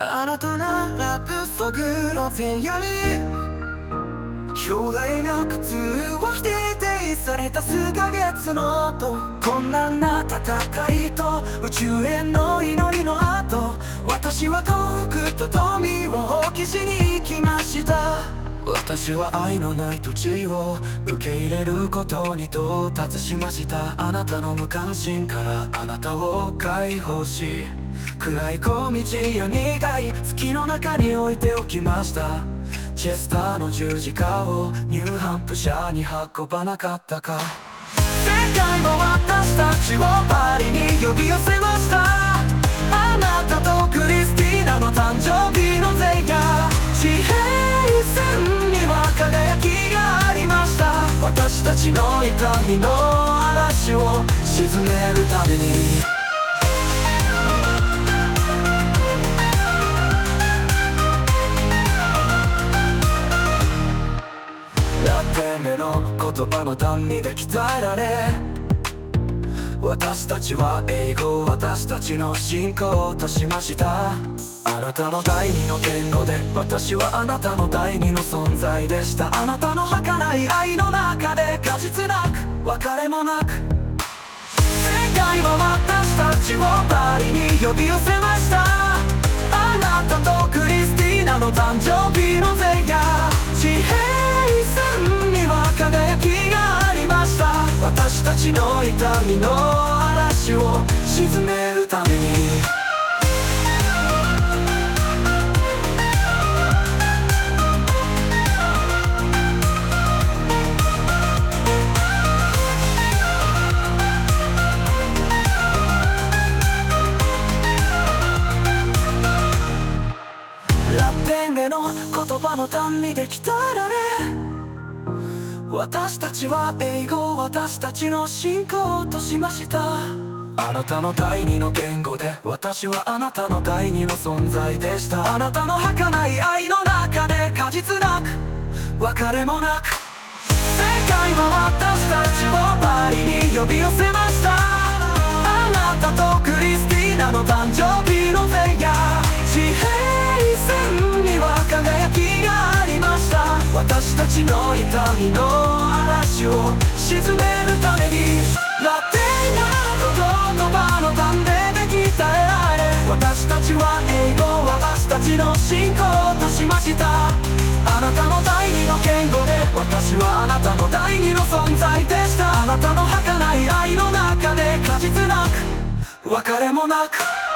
あなたなら不足の前夜に。巨大な苦痛を否定された数ヶ月の後困難な戦いと宇宙への祈りの後。私は遠くと富を放棄しに行きました。私は愛のない土地を受け入れることに到達しました。あなたの無関心からあなたを解放し暗い小道や苦い月の中に置いておきました。チェスターの十字架をニューハンプシャーに運ばなかったか。世界も私たちをパリに呼び寄せました。あなたとクリスティーナの誕生日。私たちの痛みの嵐を沈めるためにラテメの言葉の単にで鍛えられ私たちは英語私たちの信仰としました。あなたの第二の言語で私はあなたの第二の存在でした。あなたの儚い愛の中で果実なく別れもなく。世界は私たちをパリに呼び寄せました。ちの痛みの嵐を沈めるために。ラテンゲの言葉の単にで鍛えられ私たちは英語を私たちの信仰としました。あなたの第二の言語で私はあなたの第二の存在でした。あなたの儚い愛の中で果実なく別れもなく世界は私たちをパリに呼び寄せました。あなたとクリスティーナの誕生日ちの痛みの嵐を沈めるためにラテンな言葉の単でで鍛えられ私たちは英語私たちの信仰としました。あなたの第二の言語で私はあなたの第二の存在でした。あなたの儚い愛の中で果実なく。別れもなく。